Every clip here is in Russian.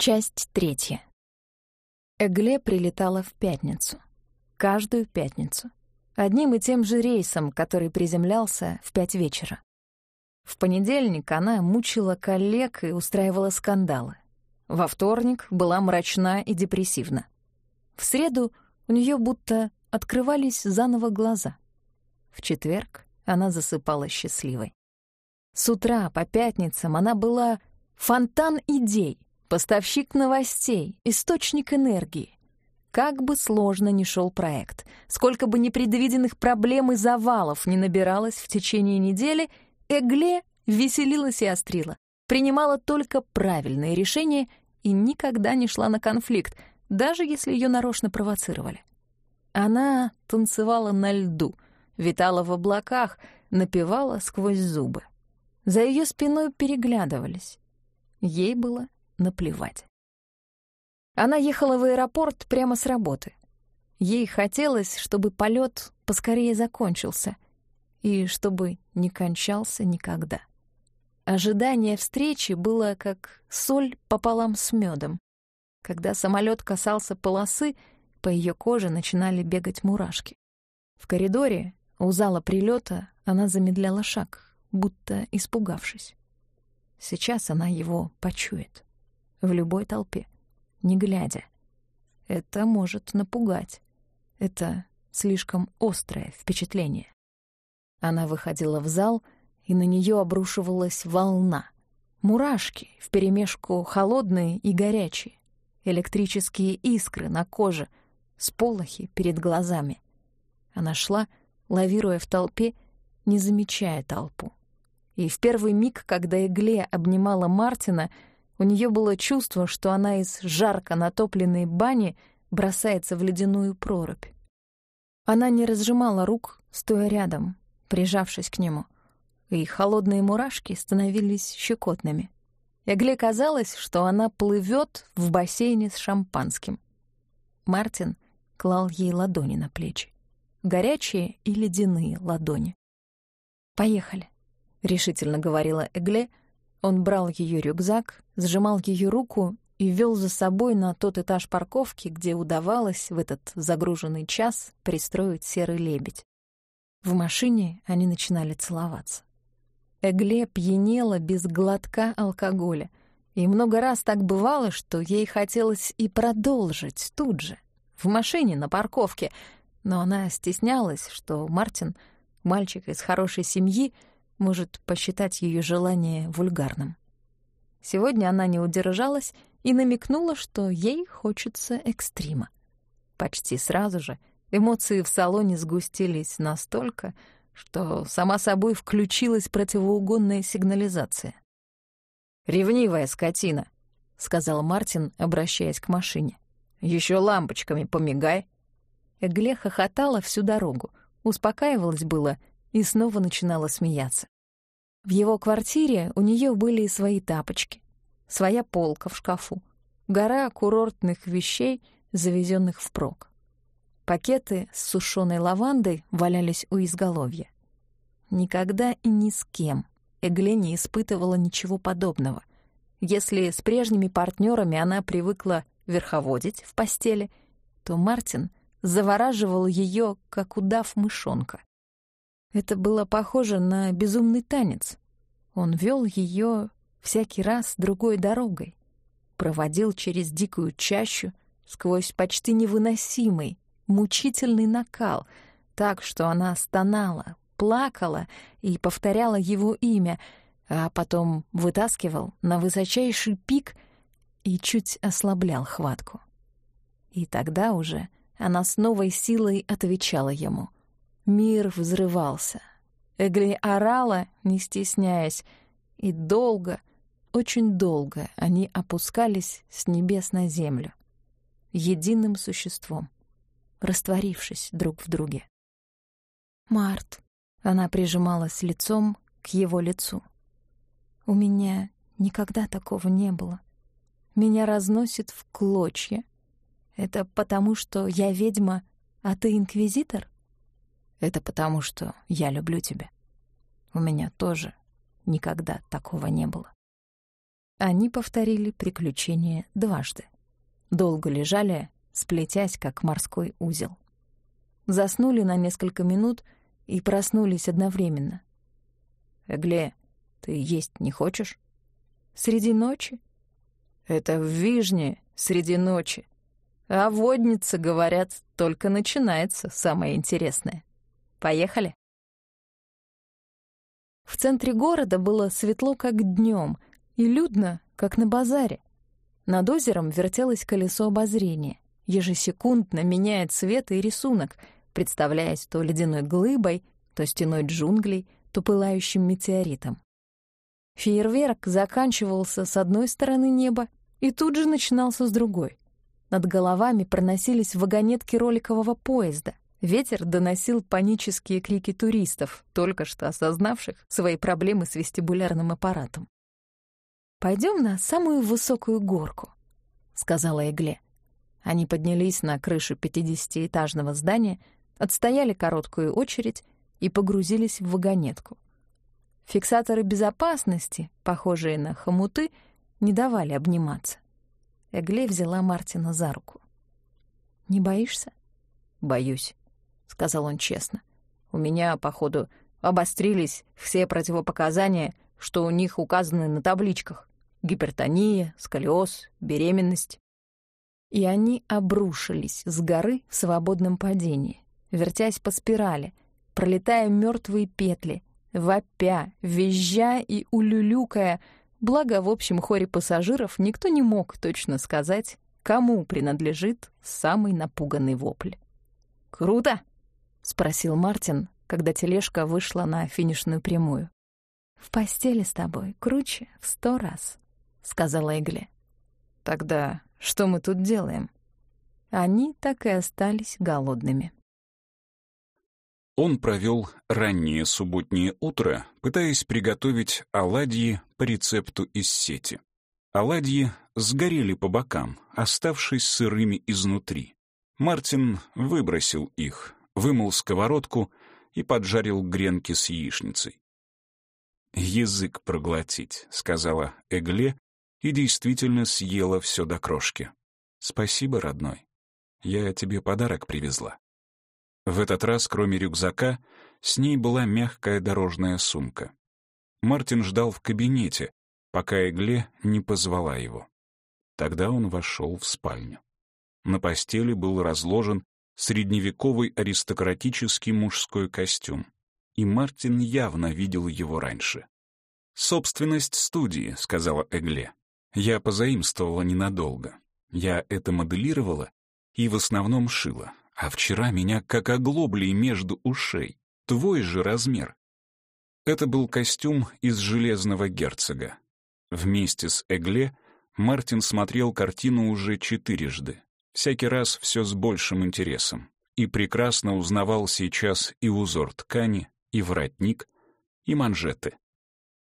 Часть третья. Эгле прилетала в пятницу. Каждую пятницу. Одним и тем же рейсом, который приземлялся в пять вечера. В понедельник она мучила коллег и устраивала скандалы. Во вторник была мрачна и депрессивна. В среду у нее будто открывались заново глаза. В четверг она засыпала счастливой. С утра по пятницам она была фонтан идей, поставщик новостей, источник энергии. Как бы сложно ни шел проект, сколько бы непредвиденных проблем и завалов не набиралось в течение недели, Эгле веселилась и острила, принимала только правильные решения и никогда не шла на конфликт, даже если ее нарочно провоцировали. Она танцевала на льду, витала в облаках, напевала сквозь зубы. За ее спиной переглядывались. Ей было наплевать. Она ехала в аэропорт прямо с работы. Ей хотелось, чтобы полет поскорее закончился и чтобы не кончался никогда. Ожидание встречи было как соль пополам с медом. Когда самолет касался полосы, по ее коже начинали бегать мурашки. В коридоре, у зала прилета, она замедляла шаг, будто испугавшись. Сейчас она его почует. В любой толпе, не глядя. Это может напугать. Это слишком острое впечатление. Она выходила в зал, и на нее обрушивалась волна. Мурашки, вперемешку холодные и горячие. Электрические искры на коже — сполохи перед глазами. Она шла, лавируя в толпе, не замечая толпу. И в первый миг, когда Игле обнимала Мартина, у нее было чувство, что она из жарко натопленной бани бросается в ледяную прорубь. Она не разжимала рук, стоя рядом, прижавшись к нему, и холодные мурашки становились щекотными. Эгле казалось, что она плывет в бассейне с шампанским. Мартин — клал ей ладони на плечи. Горячие и ледяные ладони. «Поехали», — решительно говорила Эгле. Он брал ее рюкзак, сжимал ее руку и вел за собой на тот этаж парковки, где удавалось в этот загруженный час пристроить серый лебедь. В машине они начинали целоваться. Эгле пьянела без глотка алкоголя, и много раз так бывало, что ей хотелось и продолжить тут же — в машине на парковке, но она стеснялась, что Мартин, мальчик из хорошей семьи, может посчитать ее желание вульгарным. Сегодня она не удержалась и намекнула, что ей хочется экстрима. Почти сразу же эмоции в салоне сгустились настолько, что сама собой включилась противоугонная сигнализация. «Ревнивая скотина», — сказал Мартин, обращаясь к машине. Еще лампочками помигай». Эгле хохотала всю дорогу, успокаивалась было и снова начинала смеяться. В его квартире у нее были свои тапочки, своя полка в шкафу, гора курортных вещей, завезенных впрок. Пакеты с сушеной лавандой валялись у изголовья. Никогда и ни с кем Эгле не испытывала ничего подобного. Если с прежними партнерами она привыкла верховодить в постели, то Мартин завораживал ее, как удав мышонка. Это было похоже на безумный танец. Он вел ее всякий раз другой дорогой, проводил через дикую чащу, сквозь почти невыносимый, мучительный накал, так что она стонала, плакала и повторяла его имя, а потом вытаскивал на высочайший пик — и чуть ослаблял хватку. И тогда уже она с новой силой отвечала ему. Мир взрывался. Эгли орала, не стесняясь, и долго, очень долго они опускались с небес на землю, единым существом, растворившись друг в друге. «Март», — она прижималась лицом к его лицу. «У меня никогда такого не было меня разносит в клочья. Это потому, что я ведьма, а ты инквизитор? Это потому, что я люблю тебя. У меня тоже никогда такого не было. Они повторили приключение дважды. Долго лежали, сплетясь, как морской узел. Заснули на несколько минут и проснулись одновременно. «Эгле, ты есть не хочешь?» «Среди ночи?» «Это в Вижне, среди ночи. А водница, говорят, только начинается самое интересное. Поехали?» В центре города было светло, как днем, и людно, как на базаре. Над озером вертелось колесо обозрения. Ежесекундно меняя цвет и рисунок, представляясь то ледяной глыбой, то стеной джунглей, то пылающим метеоритом. Фейерверк заканчивался с одной стороны неба и тут же начинался с другой. Над головами проносились вагонетки роликового поезда. Ветер доносил панические крики туристов, только что осознавших свои проблемы с вестибулярным аппаратом. Пойдем на самую высокую горку», — сказала Эгле. Они поднялись на крышу пятидесятиэтажного здания, отстояли короткую очередь и погрузились в вагонетку. Фиксаторы безопасности, похожие на хомуты, не давали обниматься. Эгле взяла Мартина за руку. «Не боишься?» «Боюсь», — сказал он честно. «У меня, походу, обострились все противопоказания, что у них указаны на табличках гипертония, сколиоз, беременность. И они обрушились с горы в свободном падении, вертясь по спирали, пролетая мертвые петли, вопя, визжа и улюлюкая, благо в общем хоре пассажиров никто не мог точно сказать, кому принадлежит самый напуганный вопль. «Круто!» — спросил Мартин, когда тележка вышла на финишную прямую. «В постели с тобой круче в сто раз», — сказала Эгле. «Тогда что мы тут делаем?» Они так и остались голодными. Он провел раннее субботнее утро, пытаясь приготовить оладьи по рецепту из сети. Оладьи сгорели по бокам, оставшись сырыми изнутри. Мартин выбросил их, вымыл сковородку и поджарил гренки с яичницей. «Язык проглотить», — сказала Эгле, и действительно съела все до крошки. Спасибо, родной. Я тебе подарок привезла. В этот раз, кроме рюкзака, с ней была мягкая дорожная сумка. Мартин ждал в кабинете, пока Эгле не позвала его. Тогда он вошел в спальню. На постели был разложен средневековый аристократический мужской костюм, и Мартин явно видел его раньше. «Собственность студии», — сказала Эгле. Я позаимствовала ненадолго. Я это моделировала и в основном шила. А вчера меня как оглобли между ушей. Твой же размер. Это был костюм из «Железного герцога». Вместе с Эгле Мартин смотрел картину уже четырежды. Всякий раз все с большим интересом. И прекрасно узнавал сейчас и узор ткани, и воротник, и манжеты.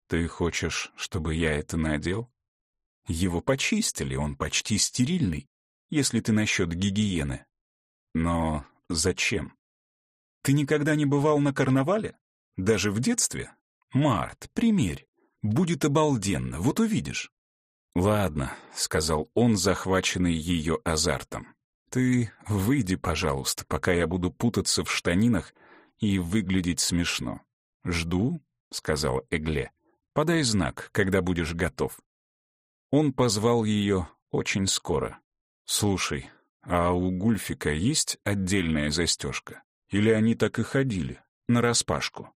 «Ты хочешь, чтобы я это надел?» Его почистили, он почти стерильный, если ты насчет гигиены. Но зачем? Ты никогда не бывал на карнавале? Даже в детстве? Март, примерь. Будет обалденно, вот увидишь. «Ладно», — сказал он, захваченный ее азартом. «Ты выйди, пожалуйста, пока я буду путаться в штанинах и выглядеть смешно». «Жду», — сказала Эгле. «Подай знак, когда будешь готов». Он позвал ее очень скоро. «Слушай, а у Гульфика есть отдельная застежка? Или они так и ходили, нараспашку?»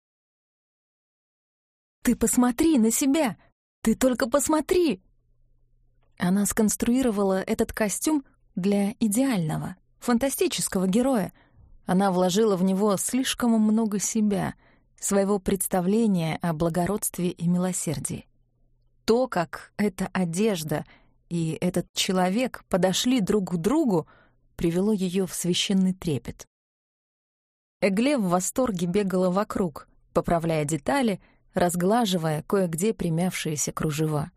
«Ты посмотри на себя! Ты только посмотри!» Она сконструировала этот костюм для идеального, фантастического героя. Она вложила в него слишком много себя, своего представления о благородстве и милосердии то, как эта одежда и этот человек подошли друг к другу, привело ее в священный трепет. Эгле в восторге бегала вокруг, поправляя детали, разглаживая кое-где примявшиеся кружева.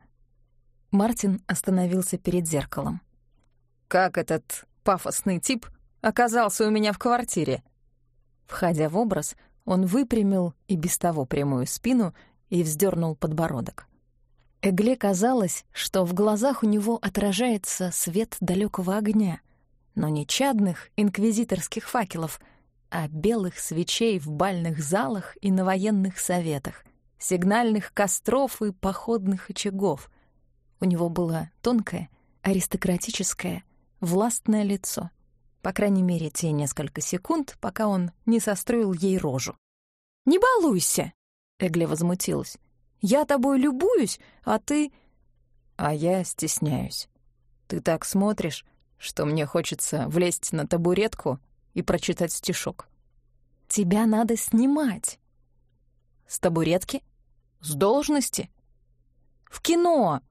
Мартин остановился перед зеркалом. «Как этот пафосный тип оказался у меня в квартире?» Входя в образ, он выпрямил и без того прямую спину и вздернул подбородок. Эгле казалось, что в глазах у него отражается свет далекого огня, но не чадных инквизиторских факелов, а белых свечей в бальных залах и на военных советах, сигнальных костров и походных очагов. У него было тонкое, аристократическое, властное лицо. По крайней мере, те несколько секунд, пока он не состроил ей рожу. «Не балуйся!» — Эгле возмутилась. Я тобой любуюсь, а ты...» «А я стесняюсь. Ты так смотришь, что мне хочется влезть на табуретку и прочитать стишок. Тебя надо снимать. С табуретки? С должности? В кино!»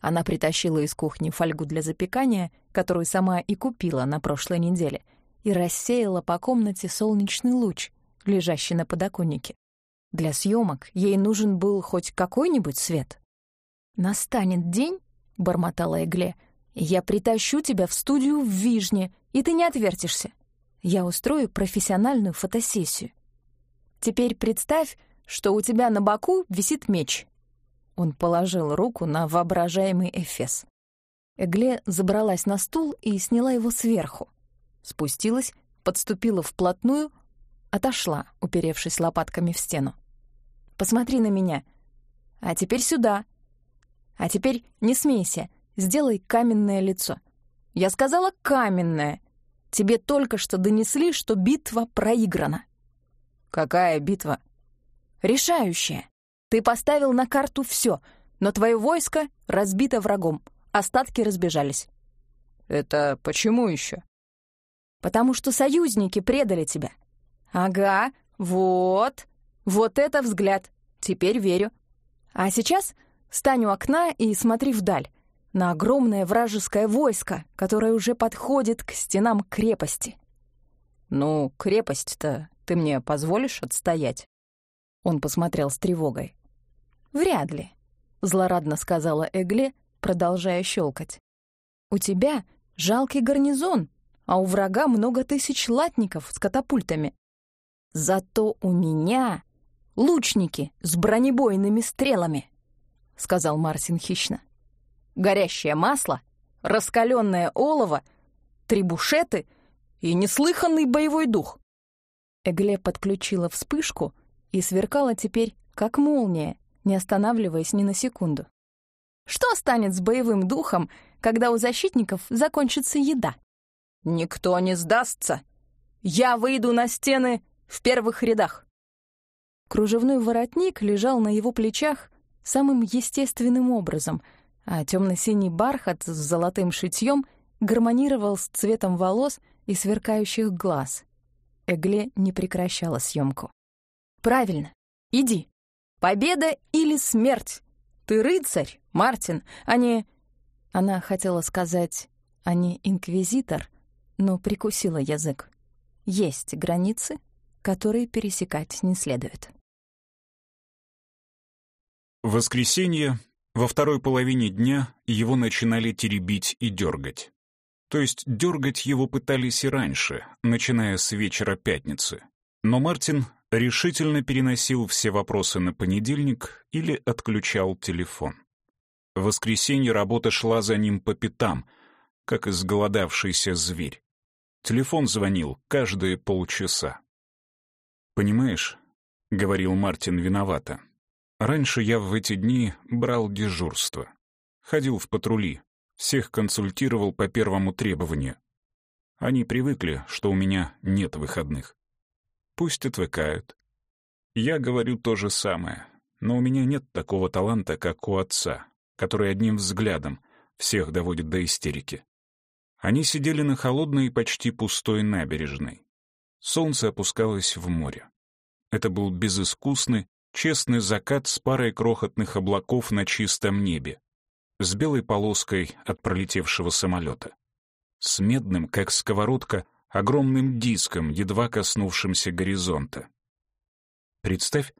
Она притащила из кухни фольгу для запекания, которую сама и купила на прошлой неделе, и рассеяла по комнате солнечный луч, лежащий на подоконнике. Для съемок ей нужен был хоть какой-нибудь свет. «Настанет день», — бормотала Эгле, — «я притащу тебя в студию в Вижне, и ты не отвертишься. Я устрою профессиональную фотосессию. Теперь представь, что у тебя на боку висит меч». Он положил руку на воображаемый эфес. Эгле забралась на стул и сняла его сверху. Спустилась, подступила вплотную, отошла, уперевшись лопатками в стену. Посмотри на меня. А теперь сюда. А теперь не смейся, сделай каменное лицо. Я сказала каменное. Тебе только что донесли, что битва проиграна. Какая битва? Решающая. Ты поставил на карту все, но твое войско разбито врагом, остатки разбежались. Это почему еще? Потому что союзники предали тебя. Ага, вот. Вот это взгляд! Теперь верю. А сейчас стань у окна и смотри вдаль, на огромное вражеское войско, которое уже подходит к стенам крепости. «Ну, крепость-то ты мне позволишь отстоять?» Он посмотрел с тревогой. «Вряд ли», — злорадно сказала Эгле, продолжая щелкать. «У тебя жалкий гарнизон, а у врага много тысяч латников с катапультами. Зато у меня лучники с бронебойными стрелами», — сказал Мартин хищно. «Горящее масло, раскаленное олово, трибушеты и неслыханный боевой дух». Эгле подключила вспышку и сверкала теперь, как молния, не останавливаясь ни на секунду. Что станет с боевым духом, когда у защитников закончится еда? «Никто не сдастся! Я выйду на стены в первых рядах!» Кружевной воротник лежал на его плечах самым естественным образом, а темно-синий бархат с золотым шитьем гармонировал с цветом волос и сверкающих глаз. Эгле не прекращала съемку. «Правильно. Иди. Победа или смерть? Ты рыцарь, Мартин, а не...» Она хотела сказать «а не инквизитор», но прикусила язык. Есть границы, которые пересекать не следует. Воскресенье, во второй половине дня, его начинали теребить и дергать. То есть дергать его пытались и раньше, начиная с вечера пятницы. Но Мартин решительно переносил все вопросы на понедельник или отключал телефон. В воскресенье работа шла за ним по пятам, как изголодавшийся зверь. Телефон звонил каждые полчаса. «Понимаешь», — говорил Мартин виновато, Раньше я в эти дни брал дежурство. Ходил в патрули, всех консультировал по первому требованию. Они привыкли, что у меня нет выходных. Пусть отвыкают. Я говорю то же самое, но у меня нет такого таланта, как у отца, который одним взглядом всех доводит до истерики. Они сидели на холодной и почти пустой набережной. Солнце опускалось в море. Это был безыскусный, честный закат с парой крохотных облаков на чистом небе, с белой полоской от пролетевшего самолета, с медным, как сковородка, огромным диском, едва коснувшимся горизонта. «Представь,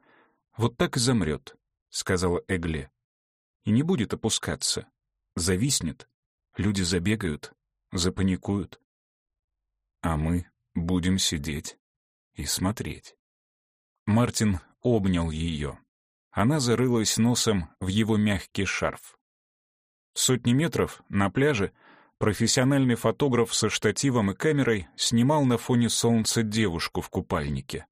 вот так и замрет», — сказала Эгле. «И не будет опускаться. Зависнет. Люди забегают, запаникуют. А мы будем сидеть и смотреть». Мартин обнял ее. она зарылась носом в его мягкий шарф. Сотни метров на пляже профессиональный фотограф со штативом и камерой снимал на фоне солнца девушку в купальнике.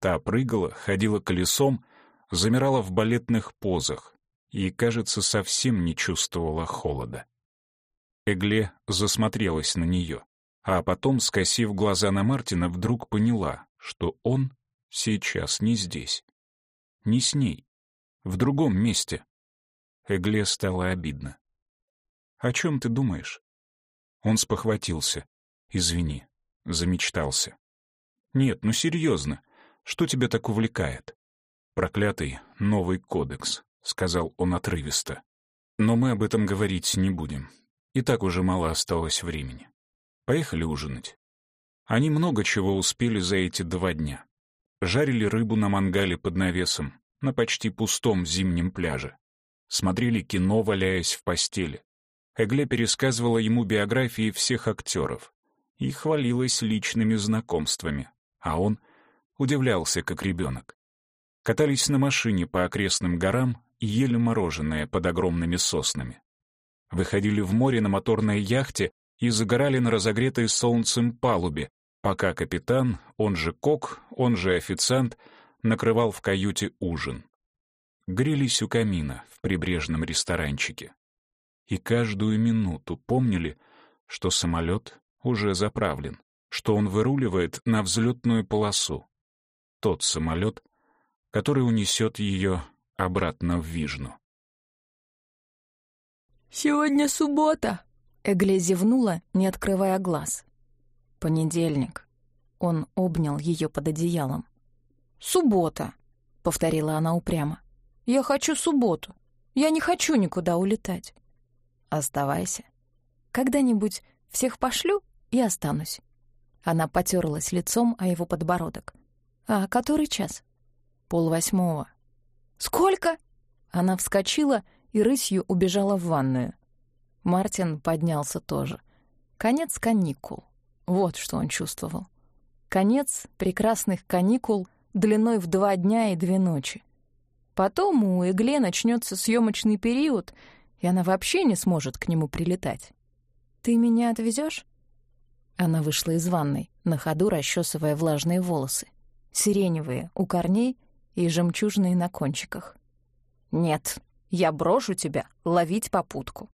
Та прыгала, ходила колесом, замирала в балетных позах и, кажется, совсем не чувствовала холода. Эгле засмотрелась на нее, а потом, скосив глаза на Мартина, вдруг поняла, что он сейчас не здесь. Не с ней. В другом месте. Эгле стало обидно. «О чем ты думаешь?» Он спохватился. «Извини, замечтался». «Нет, ну серьезно, что тебя так увлекает?» «Проклятый новый кодекс», — сказал он отрывисто. «Но мы об этом говорить не будем. И так уже мало осталось времени. Поехали ужинать». Они много чего успели за эти два дня. Жарили рыбу на мангале под навесом, на почти пустом зимнем пляже. Смотрели кино, валяясь в постели. Эгле пересказывала ему биографии всех актеров и хвалилась личными знакомствами, а он удивлялся, как ребенок. Катались на машине по окрестным горам и ели мороженое под огромными соснами. Выходили в море на моторной яхте и загорали на разогретой солнцем палубе, пока капитан, он же кок, он же официант, накрывал в каюте ужин. Грелись у камина в прибрежном ресторанчике и каждую минуту помнили, что самолет уже заправлен, что он выруливает на взлетную полосу. Тот самолет, который унесет ее обратно в Вижну. «Сегодня суббота», — Эгле зевнула, не открывая глаз. «Понедельник». Он обнял ее под одеялом. «Суббота», — повторила она упрямо. «Я хочу субботу. Я не хочу никуда улетать. Оставайся. Когда-нибудь всех пошлю и останусь. Она потерлась лицом о его подбородок. «А который час?» «Полвосьмого». «Сколько?» Она вскочила и рысью убежала в ванную. Мартин поднялся тоже. Конец каникул. Вот что он чувствовал. Конец прекрасных каникул длиной в два дня и две ночи. Потом у Эгле начнется съемочный период — и она вообще не сможет к нему прилетать. «Ты меня отвезешь? Она вышла из ванной, на ходу расчесывая влажные волосы. Сиреневые у корней и жемчужные на кончиках. «Нет, я брошу тебя ловить попутку».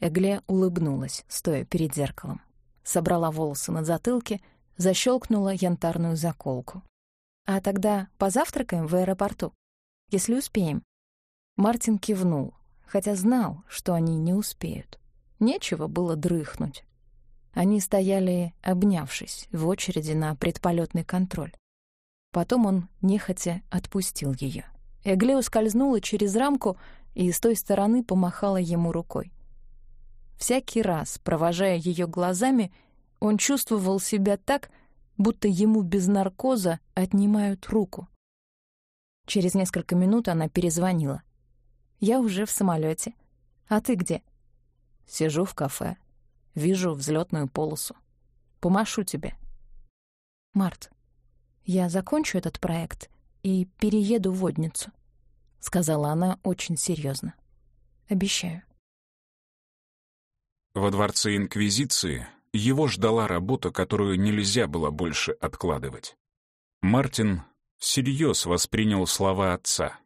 Эгле улыбнулась, стоя перед зеркалом. Собрала волосы на затылке, защелкнула янтарную заколку. «А тогда позавтракаем в аэропорту, если успеем». Мартин кивнул, хотя знал, что они не успеют. Нечего было дрыхнуть. Они стояли, обнявшись, в очереди на предполетный контроль. Потом он нехотя отпустил ее. Эгле ускользнула через рамку и с той стороны помахала ему рукой. Всякий раз, провожая ее глазами, он чувствовал себя так, будто ему без наркоза отнимают руку. Через несколько минут она перезвонила. Я уже в самолете. А ты где? Сижу в кафе. Вижу взлетную полосу. Помашу тебе. Март, я закончу этот проект и перееду в водницу, сказала она очень серьезно. Обещаю. Во дворце Инквизиции его ждала работа, которую нельзя было больше откладывать. Мартин всерьез воспринял слова отца.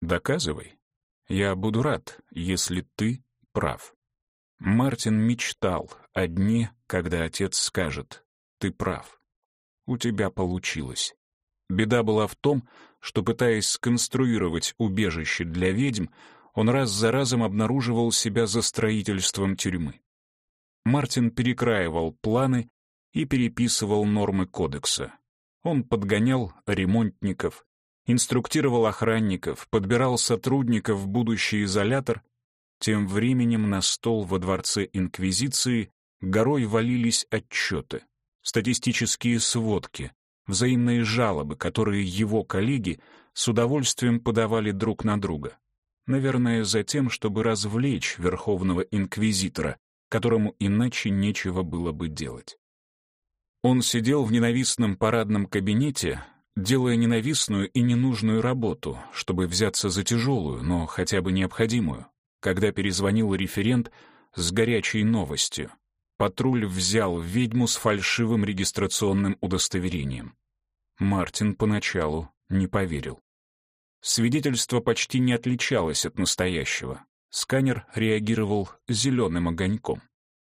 «Доказывай, я буду рад, если ты прав. Мартин мечтал о дне, когда отец скажет «ты прав». У тебя получилось. Беда была в том, что, пытаясь сконструировать убежище для ведьм, он раз за разом обнаруживал себя за строительством тюрьмы. Мартин перекраивал планы и переписывал нормы кодекса. Он подгонял ремонтников, инструктировал охранников, подбирал сотрудников в будущий изолятор. Тем временем на стол во дворце Инквизиции горой валились отчеты, статистические сводки, взаимные жалобы, которые его коллеги с удовольствием подавали друг на друга. Наверное, за тем, чтобы развлечь Верховного Инквизитора, которому иначе нечего было бы делать. Он сидел в ненавистном парадном кабинете, делая ненавистную и ненужную работу, чтобы взяться за тяжелую, но хотя бы необходимую. Когда перезвонил референт с горячей новостью, патруль взял ведьму с фальшивым регистрационным удостоверением. Мартин поначалу не поверил. Свидетельство почти не отличалось от настоящего. Сканер реагировал зеленым огоньком.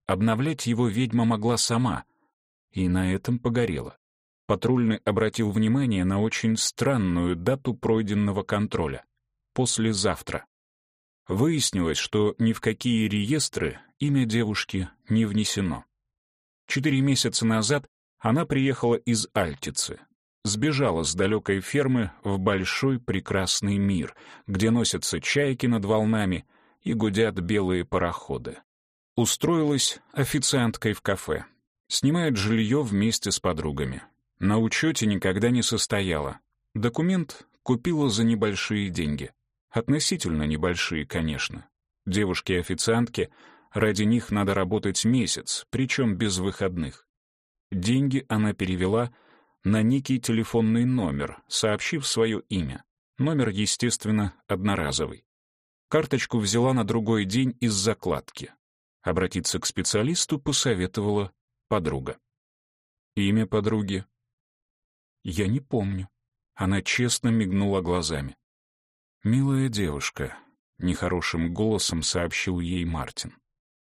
Обновлять его ведьма могла сама, и на этом погорела. Патрульный обратил внимание на очень странную дату пройденного контроля — послезавтра. Выяснилось, что ни в какие реестры имя девушки не внесено. Четыре месяца назад она приехала из Альтицы, сбежала с далекой фермы в большой прекрасный мир, где носятся чайки над волнами — и гудят белые пароходы. Устроилась официанткой в кафе. Снимает жилье вместе с подругами. На учете никогда не состояла. Документ купила за небольшие деньги. Относительно небольшие, конечно. Девушки-официантки, ради них надо работать месяц, причем без выходных. Деньги она перевела на некий телефонный номер, сообщив свое имя. Номер, естественно, одноразовый. Карточку взяла на другой день из закладки. Обратиться к специалисту посоветовала подруга. Имя подруги? Я не помню. Она честно мигнула глазами. «Милая девушка», — нехорошим голосом сообщил ей Мартин.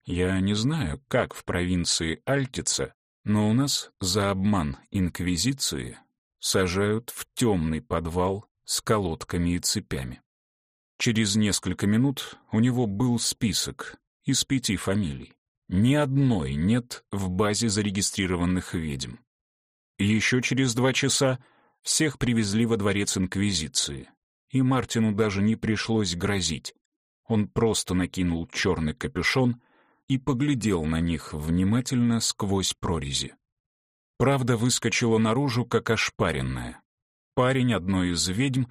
«Я не знаю, как в провинции Альтица, но у нас за обман Инквизиции сажают в темный подвал с колодками и цепями. Через несколько минут у него был список из пяти фамилий. Ни одной нет в базе зарегистрированных ведьм. Еще через два часа всех привезли во дворец Инквизиции, и Мартину даже не пришлось грозить. Он просто накинул черный капюшон и поглядел на них внимательно сквозь прорези. Правда выскочила наружу, как ошпаренная. Парень одной из ведьм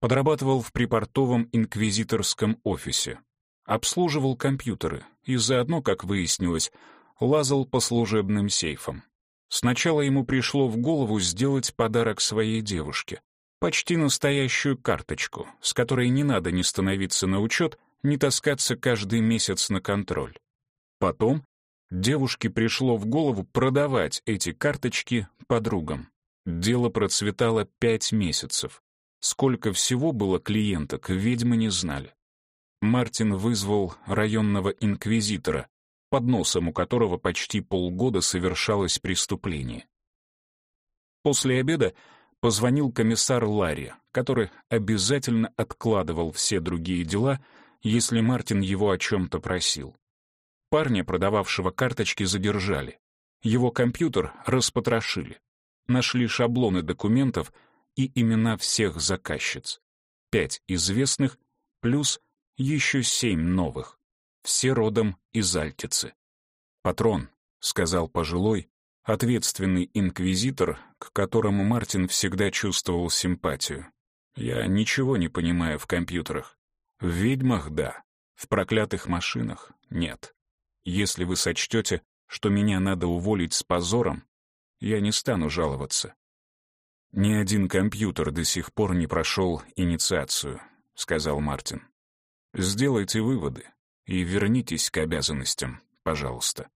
Подрабатывал в припортовом инквизиторском офисе. Обслуживал компьютеры и заодно, как выяснилось, лазал по служебным сейфам. Сначала ему пришло в голову сделать подарок своей девушке. Почти настоящую карточку, с которой не надо ни становиться на учет, ни таскаться каждый месяц на контроль. Потом девушке пришло в голову продавать эти карточки подругам. Дело процветало пять месяцев. Сколько всего было клиенток, ведьмы не знали. Мартин вызвал районного инквизитора, под носом у которого почти полгода совершалось преступление. После обеда позвонил комиссар Ларри, который обязательно откладывал все другие дела, если Мартин его о чем-то просил. Парня, продававшего карточки, задержали. Его компьютер распотрошили. Нашли шаблоны документов — и имена всех заказчиц. Пять известных плюс еще семь новых. Все родом из Альтицы. «Патрон», — сказал пожилой, ответственный инквизитор, к которому Мартин всегда чувствовал симпатию. «Я ничего не понимаю в компьютерах. В ведьмах — да, в проклятых машинах — нет. Если вы сочтете, что меня надо уволить с позором, я не стану жаловаться. «Ни один компьютер до сих пор не прошел инициацию», — сказал Мартин. «Сделайте выводы и вернитесь к обязанностям, пожалуйста».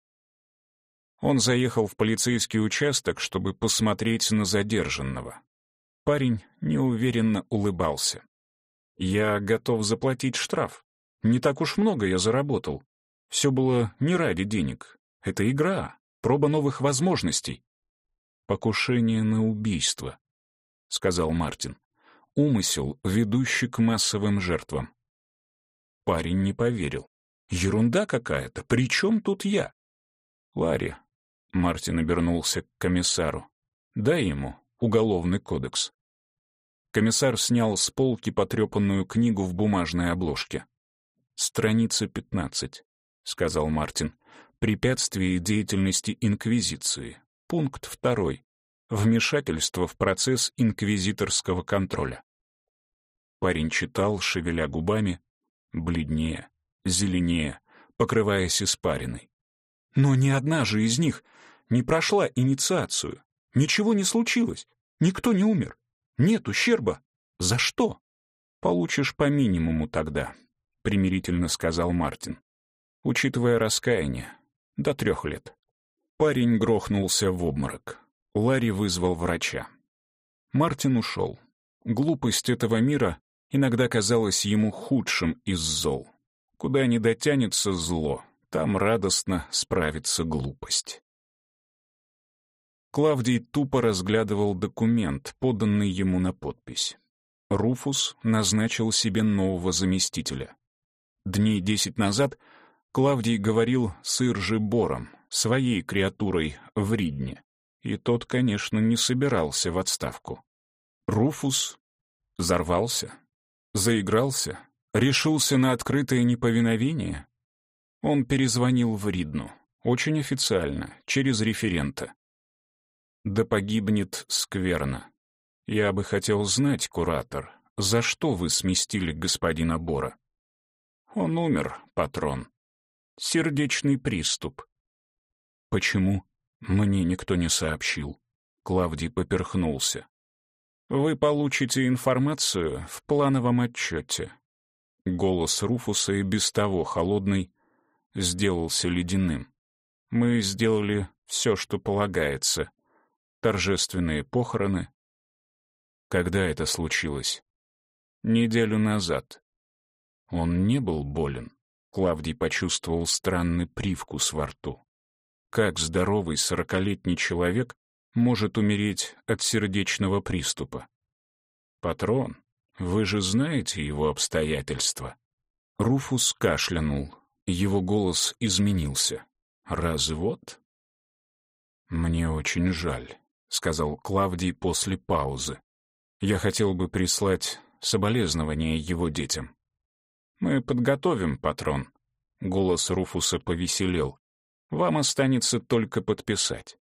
Он заехал в полицейский участок, чтобы посмотреть на задержанного. Парень неуверенно улыбался. «Я готов заплатить штраф. Не так уж много я заработал. Все было не ради денег. Это игра, проба новых возможностей. Покушение на убийство. — сказал Мартин. «Умысел, ведущий к массовым жертвам». Парень не поверил. «Ерунда какая-то. При чем тут я?» «Ларри», — Мартин обернулся к комиссару, — «дай ему уголовный кодекс». Комиссар снял с полки потрепанную книгу в бумажной обложке. «Страница пятнадцать», — сказал Мартин. «Препятствие деятельности Инквизиции. Пункт второй вмешательство в процесс инквизиторского контроля. Парень читал, шевеля губами, бледнее, зеленее, покрываясь испариной. Но ни одна же из них не прошла инициацию. Ничего не случилось. Никто не умер. Нет ущерба. За что? Получишь по минимуму тогда, примирительно сказал Мартин. Учитывая раскаяние, до трех лет. Парень грохнулся в обморок. Ларри вызвал врача. Мартин ушел. Глупость этого мира иногда казалась ему худшим из зол. Куда не дотянется зло, там радостно справится глупость. Клавдий тупо разглядывал документ, поданный ему на подпись. Руфус назначил себе нового заместителя. Дней десять назад Клавдий говорил с Иржи Бором, своей креатурой в Ридне, и тот, конечно, не собирался в отставку. Руфус взорвался, заигрался, решился на открытое неповиновение. Он перезвонил в Ридну, очень официально, через референта. Да погибнет скверно. Я бы хотел знать, куратор, за что вы сместили господина Бора? Он умер, патрон. Сердечный приступ. Почему? Мне никто не сообщил. Клавдий поперхнулся. Вы получите информацию в плановом отчете. Голос Руфуса и без того холодный сделался ледяным. Мы сделали все, что полагается. Торжественные похороны. Когда это случилось? Неделю назад. Он не был болен. Клавдий почувствовал странный привкус во рту. Как здоровый сорокалетний человек может умереть от сердечного приступа. «Патрон, вы же знаете его обстоятельства?» Руфус кашлянул. Его голос изменился. «Развод?» «Мне очень жаль», — сказал Клавдий после паузы. «Я хотел бы прислать соболезнования его детям». «Мы подготовим, патрон». Голос Руфуса повеселел. «Вам останется только подписать»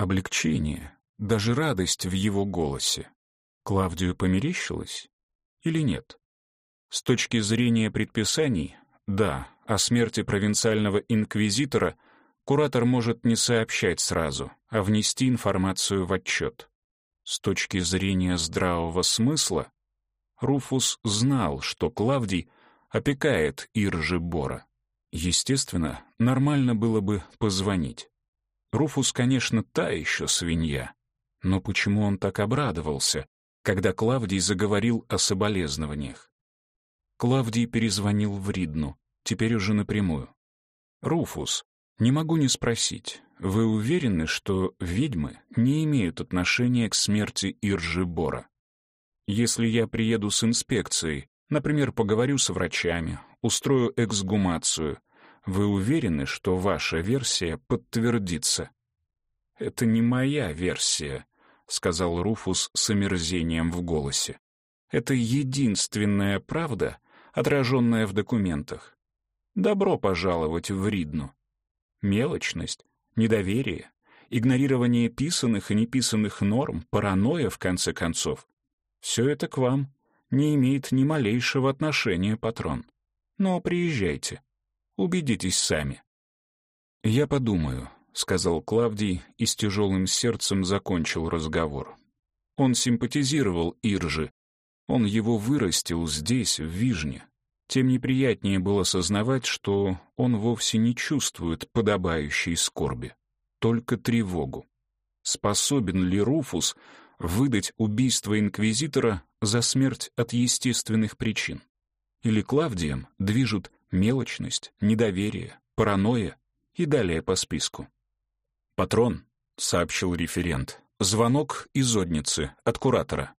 облегчение, даже радость в его голосе. Клавдию померещилось или нет? С точки зрения предписаний, да, о смерти провинциального инквизитора куратор может не сообщать сразу, а внести информацию в отчет. С точки зрения здравого смысла, Руфус знал, что Клавдий опекает Иржи Бора. Естественно, нормально было бы позвонить. Руфус, конечно, та еще свинья. Но почему он так обрадовался, когда Клавдий заговорил о соболезнованиях? Клавдий перезвонил в Ридну, теперь уже напрямую. «Руфус, не могу не спросить, вы уверены, что ведьмы не имеют отношения к смерти Иржи Бора? Если я приеду с инспекцией, например, поговорю с врачами, устрою эксгумацию — вы уверены, что ваша версия подтвердится? Это не моя версия, сказал Руфус с омерзением в голосе. Это единственная правда, отраженная в документах. Добро пожаловать в Ридну. Мелочность, недоверие, игнорирование писанных и неписанных норм, паранойя, в конце концов. Все это к вам не имеет ни малейшего отношения, патрон. Но приезжайте. Убедитесь сами». «Я подумаю», — сказал Клавдий и с тяжелым сердцем закончил разговор. Он симпатизировал Иржи. Он его вырастил здесь, в Вижне. Тем неприятнее было сознавать, что он вовсе не чувствует подобающей скорби, только тревогу. Способен ли Руфус выдать убийство инквизитора за смерть от естественных причин? Или Клавдием движут мелочность, недоверие, паранойя и далее по списку. «Патрон», — сообщил референт, — «звонок из Одницы, от куратора».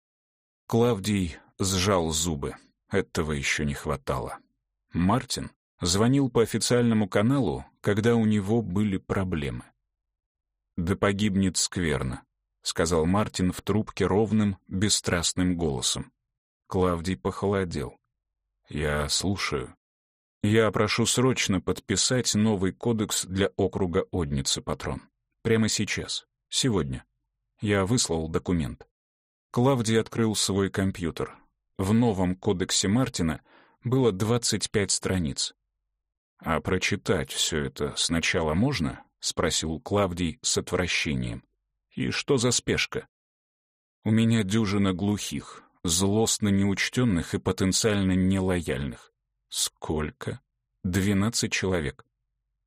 Клавдий сжал зубы. Этого еще не хватало. Мартин звонил по официальному каналу, когда у него были проблемы. «Да погибнет скверно», — сказал Мартин в трубке ровным, бесстрастным голосом. Клавдий похолодел. «Я слушаю». Я прошу срочно подписать новый кодекс для округа Одницы, патрон. Прямо сейчас. Сегодня. Я выслал документ. Клавдий открыл свой компьютер. В новом кодексе Мартина было 25 страниц. «А прочитать все это сначала можно?» — спросил Клавдий с отвращением. «И что за спешка?» У меня дюжина глухих, злостно неучтенных и потенциально нелояльных. Сколько? Двенадцать человек.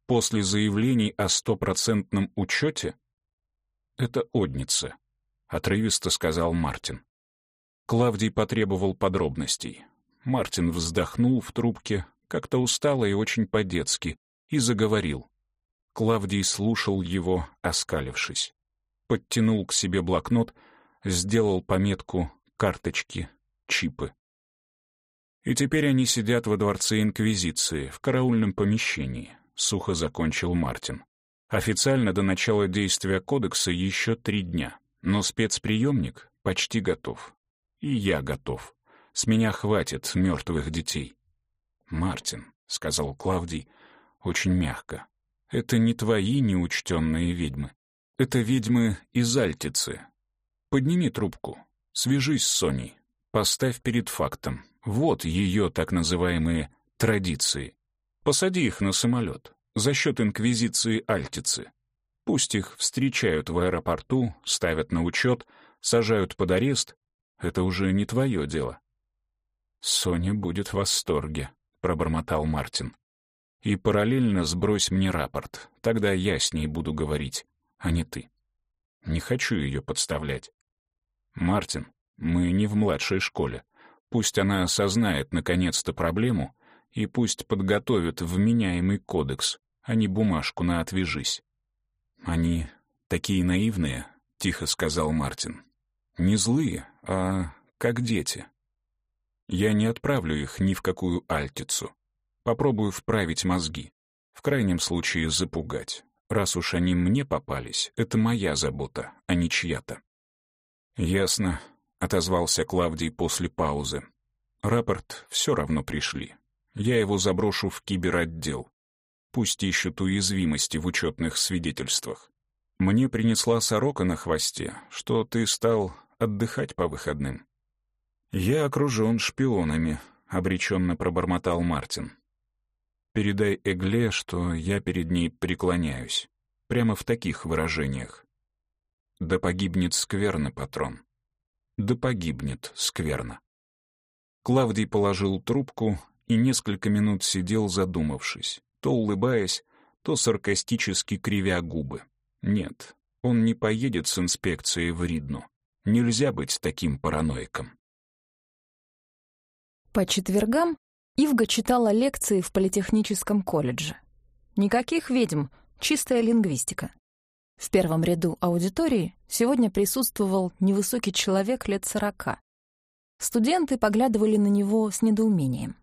После заявлений о стопроцентном учете? Это одница, отрывисто сказал Мартин. Клавдий потребовал подробностей. Мартин вздохнул в трубке, как-то устало и очень по-детски, и заговорил. Клавдий слушал его, оскалившись. Подтянул к себе блокнот, сделал пометку «карточки», «чипы». И теперь они сидят во дворце Инквизиции, в караульном помещении, сухо закончил Мартин. Официально до начала действия кодекса еще три дня, но спецприемник почти готов. И я готов. С меня хватит мертвых детей. «Мартин», — сказал Клавдий, очень мягко, — «это не твои неучтенные ведьмы. Это ведьмы из Альтицы. Подними трубку, свяжись с Соней, поставь перед фактом. Вот ее так называемые традиции. Посади их на самолет за счет инквизиции Альтицы. Пусть их встречают в аэропорту, ставят на учет, сажают под арест. Это уже не твое дело. Соня будет в восторге пробормотал Мартин. «И параллельно сбрось мне рапорт, тогда я с ней буду говорить, а не ты. Не хочу ее подставлять. Мартин, мы не в младшей школе. Пусть она осознает наконец-то проблему и пусть подготовит вменяемый кодекс, а не бумажку на «отвяжись». «Они такие наивные», — тихо сказал Мартин. «Не злые, а как дети. Я не отправлю их ни в какую альтицу. Попробую вправить мозги. В крайнем случае запугать. Раз уж они мне попались, это моя забота, а не чья-то. «Ясно», — отозвался Клавдий после паузы. «Рапорт все равно пришли. Я его заброшу в киберотдел. Пусть ищут уязвимости в учетных свидетельствах. Мне принесла сорока на хвосте, что ты стал отдыхать по выходным. «Я окружен шпионами», — обреченно пробормотал Мартин. «Передай Эгле, что я перед ней преклоняюсь. Прямо в таких выражениях. Да погибнет скверно, патрон. Да погибнет скверно». Клавдий положил трубку и несколько минут сидел, задумавшись, то улыбаясь, то саркастически кривя губы. Нет, он не поедет с инспекцией в Ридну. Нельзя быть таким параноиком. По четвергам Ивга читала лекции в политехническом колледже. Никаких ведьм, чистая лингвистика. В первом ряду аудитории сегодня присутствовал невысокий человек лет сорока. Студенты поглядывали на него с недоумением.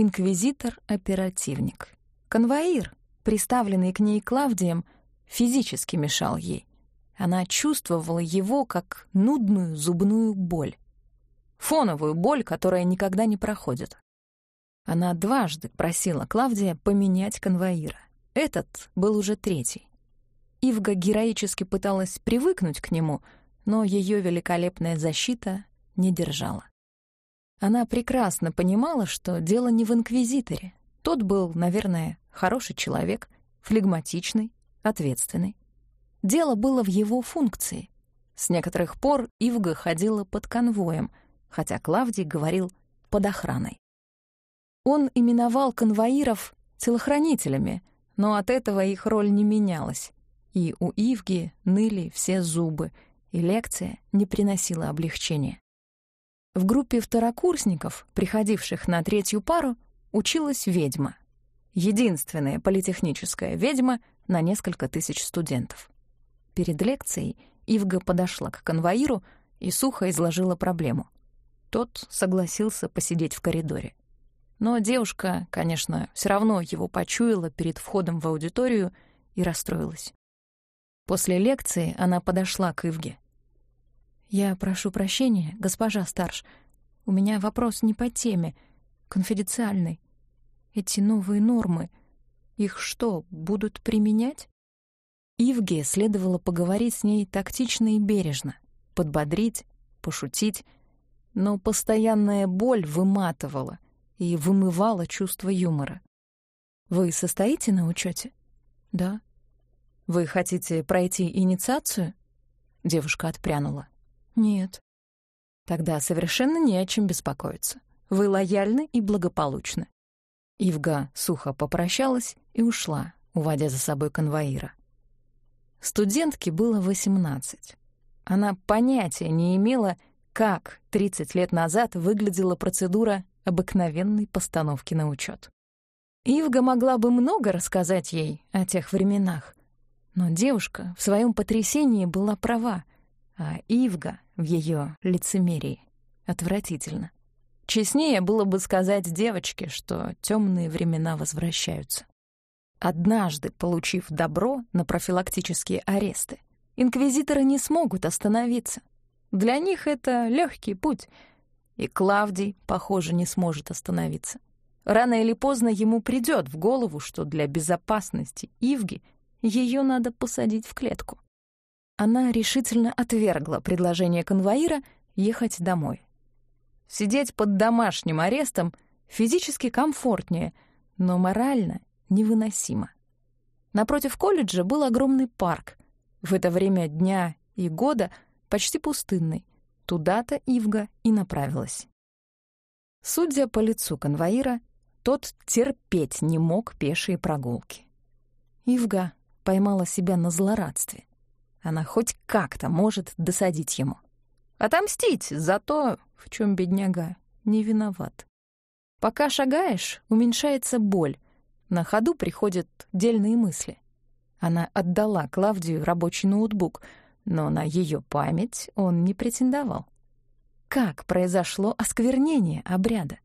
Инквизитор-оперативник. Конвоир, приставленный к ней Клавдием, физически мешал ей. Она чувствовала его как нудную зубную боль фоновую боль, которая никогда не проходит. Она дважды просила Клавдия поменять конвоира. Этот был уже третий. Ивга героически пыталась привыкнуть к нему, но ее великолепная защита не держала. Она прекрасно понимала, что дело не в инквизиторе. Тот был, наверное, хороший человек, флегматичный, ответственный. Дело было в его функции. С некоторых пор Ивга ходила под конвоем — хотя Клавдий говорил «под охраной». Он именовал конвоиров телохранителями, но от этого их роль не менялась. И у Ивги ныли все зубы, и лекция не приносила облегчения. В группе второкурсников, приходивших на третью пару, училась ведьма. Единственная политехническая ведьма на несколько тысяч студентов. Перед лекцией Ивга подошла к конвоиру и сухо изложила проблему — тот согласился посидеть в коридоре. Но девушка, конечно, все равно его почуяла перед входом в аудиторию и расстроилась. После лекции она подошла к Ивге. «Я прошу прощения, госпожа Старш. У меня вопрос не по теме, конфиденциальный. Эти новые нормы, их что, будут применять?» Ивге следовало поговорить с ней тактично и бережно, подбодрить, пошутить, но постоянная боль выматывала и вымывала чувство юмора. «Вы состоите на учете? «Да». «Вы хотите пройти инициацию?» Девушка отпрянула. Нет. Тогда совершенно не о чем беспокоиться. Вы лояльны и благополучны. Ивга сухо попрощалась и ушла, уводя за собой конвоира. Студентке было 18. Она понятия не имела, как 30 лет назад выглядела процедура обыкновенной постановки на учет. Ивга могла бы много рассказать ей о тех временах, но девушка в своем потрясении была права, а Ивга в ее лицемерии отвратительно. Честнее было бы сказать девочке, что темные времена возвращаются. Однажды, получив добро на профилактические аресты, инквизиторы не смогут остановиться. Для них это легкий путь, и Клавдий, похоже, не сможет остановиться. Рано или поздно ему придет в голову, что для безопасности Ивги ее надо посадить в клетку. Она решительно отвергла предложение конвоира ехать домой. Сидеть под домашним арестом физически комфортнее, но морально невыносимо. Напротив колледжа был огромный парк. В это время дня и года почти пустынный. Туда-то Ивга и направилась. Судя по лицу конвоира, тот терпеть не мог пешие прогулки. Ивга поймала себя на злорадстве. Она хоть как-то может досадить ему. Отомстить за то, в чем бедняга не виноват. Пока шагаешь, уменьшается боль. На ходу приходят дельные мысли. Она отдала Клавдию рабочий ноутбук, но на ее память он не претендовал. Как произошло осквернение обряда?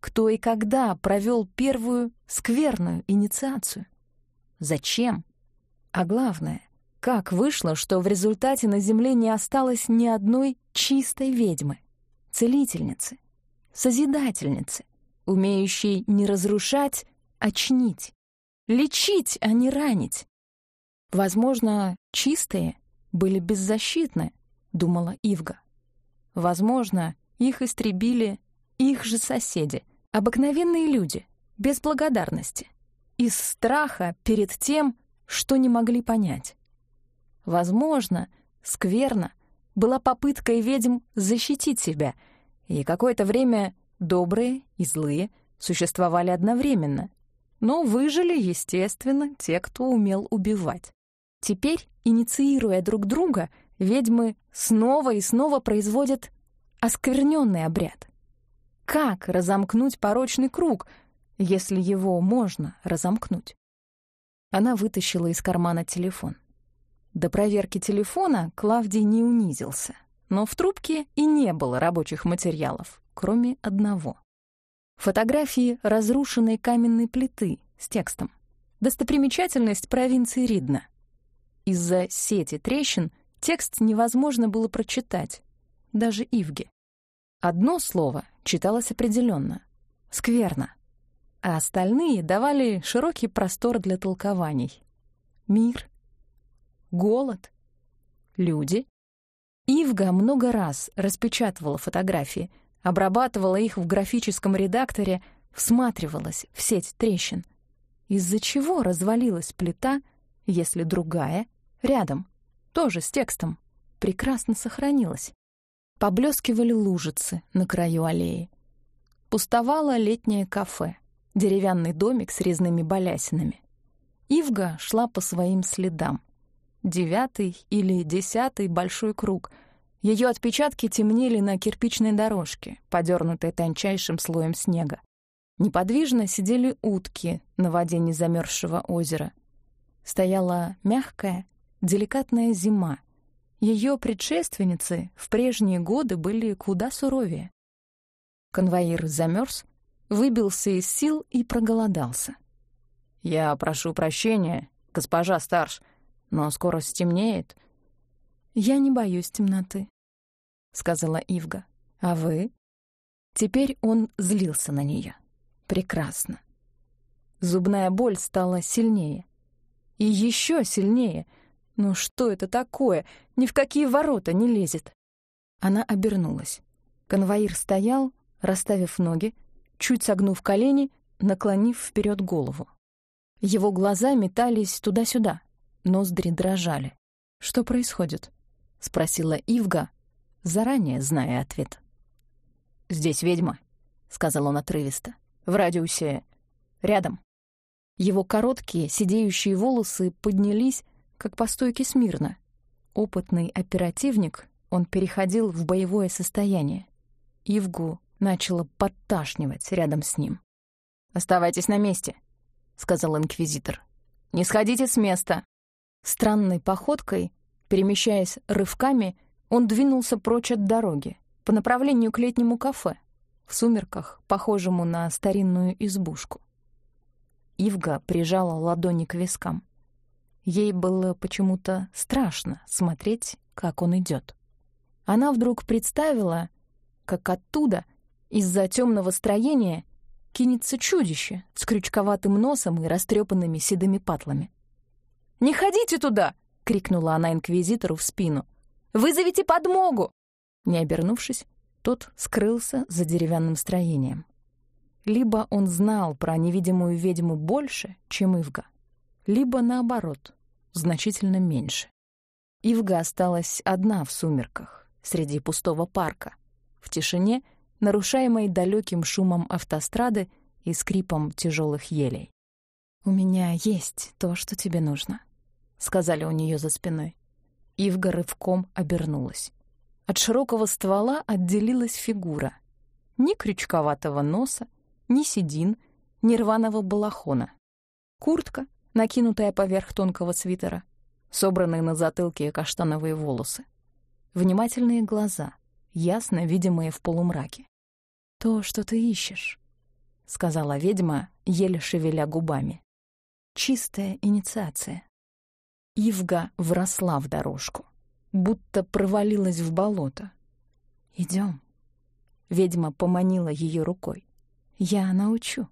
Кто и когда провел первую скверную инициацию? Зачем? А главное, как вышло, что в результате на Земле не осталось ни одной чистой ведьмы, целительницы, созидательницы, умеющей не разрушать, а чинить, лечить, а не ранить? Возможно, чистые были беззащитны, думала Ивга. Возможно, их истребили их же соседи, обыкновенные люди, без благодарности, из страха перед тем, что не могли понять. Возможно, скверно была попыткой ведьм защитить себя, и какое-то время добрые и злые существовали одновременно, но выжили, естественно, те, кто умел убивать. Теперь, инициируя друг друга, ведьмы снова и снова производят оскверненный обряд. Как разомкнуть порочный круг, если его можно разомкнуть? Она вытащила из кармана телефон. До проверки телефона Клавдий не унизился, но в трубке и не было рабочих материалов, кроме одного. Фотографии разрушенной каменной плиты с текстом. Достопримечательность провинции Ридна. Из-за сети трещин текст невозможно было прочитать, даже Ивге. Одно слово читалось определенно — «скверно», а остальные давали широкий простор для толкований. Мир, голод, люди. Ивга много раз распечатывала фотографии, обрабатывала их в графическом редакторе, всматривалась в сеть трещин. Из-за чего развалилась плита, если другая рядом, тоже с текстом, прекрасно сохранилась? Поблескивали лужицы на краю аллеи. Пустовало летнее кафе — деревянный домик с резными балясинами. Ивга шла по своим следам. Девятый или десятый большой круг. Ее отпечатки темнели на кирпичной дорожке, подернутой тончайшим слоем снега. Неподвижно сидели утки на воде незамерзшего озера. Стояла мягкая, деликатная зима. Ее предшественницы в прежние годы были куда суровее. Конвоир замерз, выбился из сил и проголодался. «Я прошу прощения, госпожа Старш, но скоро стемнеет». «Я не боюсь темноты», — сказала Ивга. «А вы?» Теперь он злился на нее. Прекрасно. Зубная боль стала сильнее. И еще сильнее. Ну что это такое? Ни в какие ворота не лезет. Она обернулась. Конвоир стоял, расставив ноги, чуть согнув колени, наклонив вперед голову. Его глаза метались туда-сюда, ноздри дрожали. «Что происходит?» — спросила Ивга, заранее зная ответ. «Здесь ведьма», — сказал он отрывисто. «В радиусе... рядом». Его короткие, сидеющие волосы поднялись, как по стойке смирно. Опытный оперативник, он переходил в боевое состояние. Ивгу начало подташнивать рядом с ним. «Оставайтесь на месте», — сказал инквизитор. «Не сходите с места». Странной походкой, перемещаясь рывками, он двинулся прочь от дороги, по направлению к летнему кафе, в сумерках, похожему на старинную избушку. Ивга прижала ладони к вискам. Ей было почему-то страшно смотреть, как он идет. Она вдруг представила, как оттуда, из-за темного строения, кинется чудище с крючковатым носом и растрепанными седыми патлами. «Не ходите туда!» — крикнула она инквизитору в спину. «Вызовите подмогу!» Не обернувшись, тот скрылся за деревянным строением. Либо он знал про невидимую ведьму больше, чем Ивга, либо, наоборот, значительно меньше. Ивга осталась одна в сумерках, среди пустого парка, в тишине, нарушаемой далеким шумом автострады и скрипом тяжелых елей. «У меня есть то, что тебе нужно», — сказали у нее за спиной. Ивга рывком обернулась. От широкого ствола отделилась фигура. Ни крючковатого носа, ни седин, ни рваного балахона. Куртка, накинутая поверх тонкого свитера, собранные на затылке каштановые волосы. Внимательные глаза, ясно видимые в полумраке. «То, что ты ищешь», — сказала ведьма, еле шевеля губами. «Чистая инициация». Ивга вросла в дорожку, будто провалилась в болото. Идем. Ведьма поманила ее рукой. «Я научу.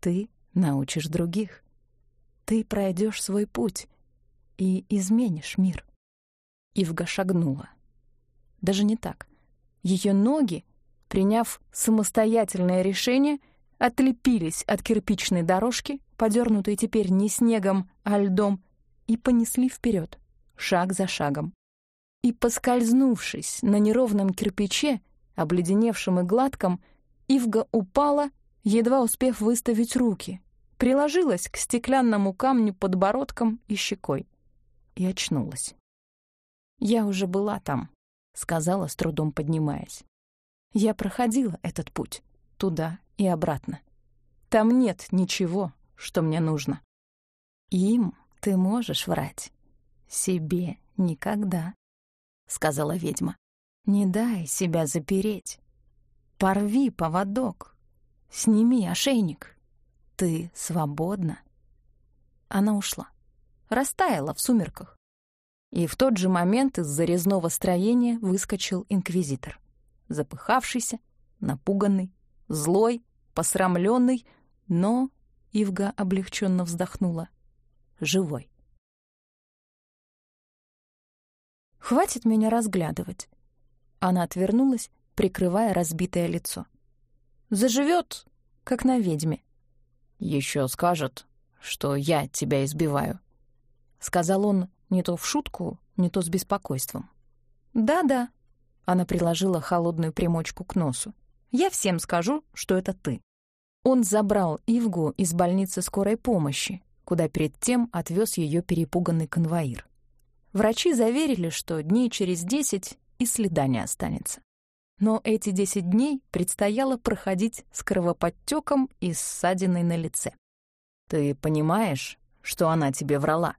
Ты научишь других. Ты пройдешь свой путь и изменишь мир». Ивга шагнула. Даже не так. Ее ноги, приняв самостоятельное решение, отлепились от кирпичной дорожки, подернутой теперь не снегом, а льдом, и понесли вперед, шаг за шагом. И, поскользнувшись на неровном кирпиче, обледеневшем и гладком, Ивга упала, едва успев выставить руки, приложилась к стеклянному камню подбородком и щекой и очнулась. «Я уже была там», — сказала, с трудом поднимаясь. «Я проходила этот путь, туда и обратно. Там нет ничего, что мне нужно. Им ты можешь врать, себе никогда», — сказала ведьма. «Не дай себя запереть. Порви поводок, сними ошейник. Ты свободна». Она ушла, растаяла в сумерках. И в тот же момент из зарезного строения выскочил инквизитор. Запыхавшийся, напуганный, злой, посрамленный, но Ивга облегченно вздохнула. Живой. «Хватит меня разглядывать». Она отвернулась, прикрывая разбитое лицо. «Заживет, как на ведьме». Еще скажет, что я тебя избиваю», — сказал он не то в шутку, не то с беспокойством. «Да-да», — она приложила холодную примочку к носу. «Я всем скажу, что это ты». Он забрал Ивгу из больницы скорой помощи, куда перед тем отвез ее перепуганный конвоир. Врачи заверили, что дней через десять и следа не останется. Но эти десять дней предстояло проходить с кровоподтеком и ссадиной на лице. «Ты понимаешь, что она тебе врала?»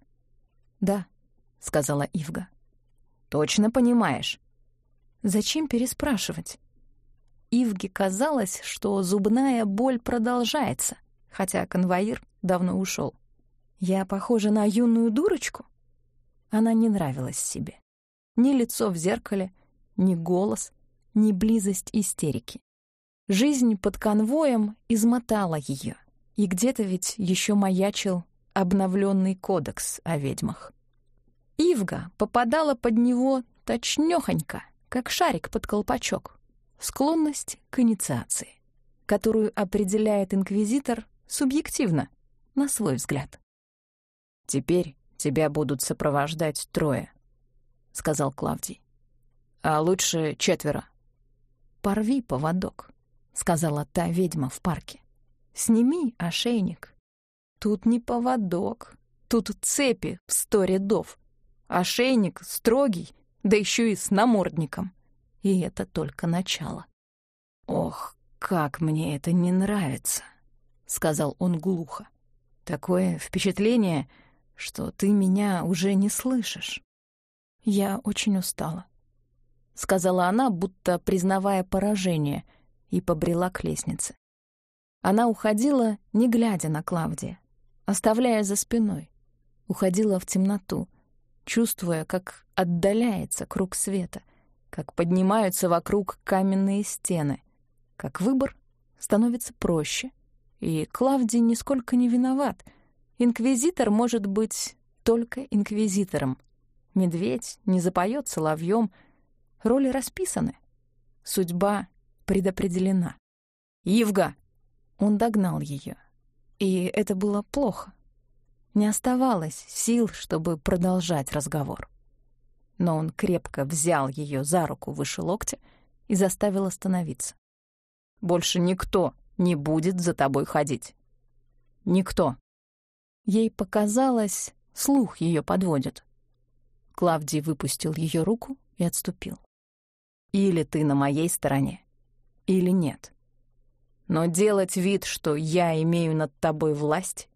«Да», — сказала Ивга. «Точно понимаешь?» «Зачем переспрашивать?» Ивге казалось, что зубная боль продолжается, хотя конвоир давно ушел. «Я похожа на юную дурочку?» Она не нравилась себе. Ни лицо в зеркале, ни голос, ни близость истерики. Жизнь под конвоем измотала ее, и где-то ведь еще маячил обновленный кодекс о ведьмах. Ивга попадала под него точнёхонько, как шарик под колпачок. Склонность к инициации, которую определяет инквизитор субъективно, на свой взгляд. «Теперь тебя будут сопровождать трое», — сказал Клавдий. А лучше четверо. «Порви поводок», — сказала та ведьма в парке. «Сними ошейник». Тут не поводок, тут цепи в сто рядов. Ошейник строгий, да еще и с намордником. И это только начало. «Ох, как мне это не нравится», — сказал он глухо. «Такое впечатление, что ты меня уже не слышишь». «Я очень устала», — сказала она, будто признавая поражение, и побрела к лестнице. Она уходила, не глядя на Клавдия, оставляя за спиной. Уходила в темноту, чувствуя, как отдаляется круг света, как поднимаются вокруг каменные стены, как выбор становится проще. И Клавдий нисколько не виноват. Инквизитор может быть только инквизитором. Медведь не запоет соловьем. Роли расписаны. Судьба предопределена. «Евга!» Он догнал ее. И это было плохо. Не оставалось сил, чтобы продолжать разговор. Но он крепко взял ее за руку выше локтя и заставил остановиться. «Больше никто не будет за тобой ходить. Никто». Ей показалось, слух ее подводит. Клавдий выпустил ее руку и отступил. «Или ты на моей стороне, или нет. Но делать вид, что я имею над тобой власть,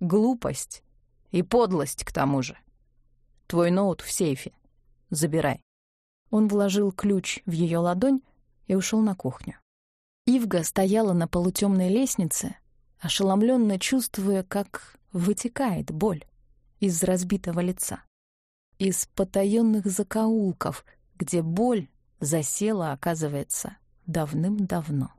Глупость и подлость к тому же. Твой ноут в сейфе. Забирай. Он вложил ключ в ее ладонь и ушел на кухню. Ивга стояла на полутемной лестнице, ошеломленно чувствуя, как вытекает боль из разбитого лица, из потаенных закоулков, где боль засела, оказывается, давным-давно.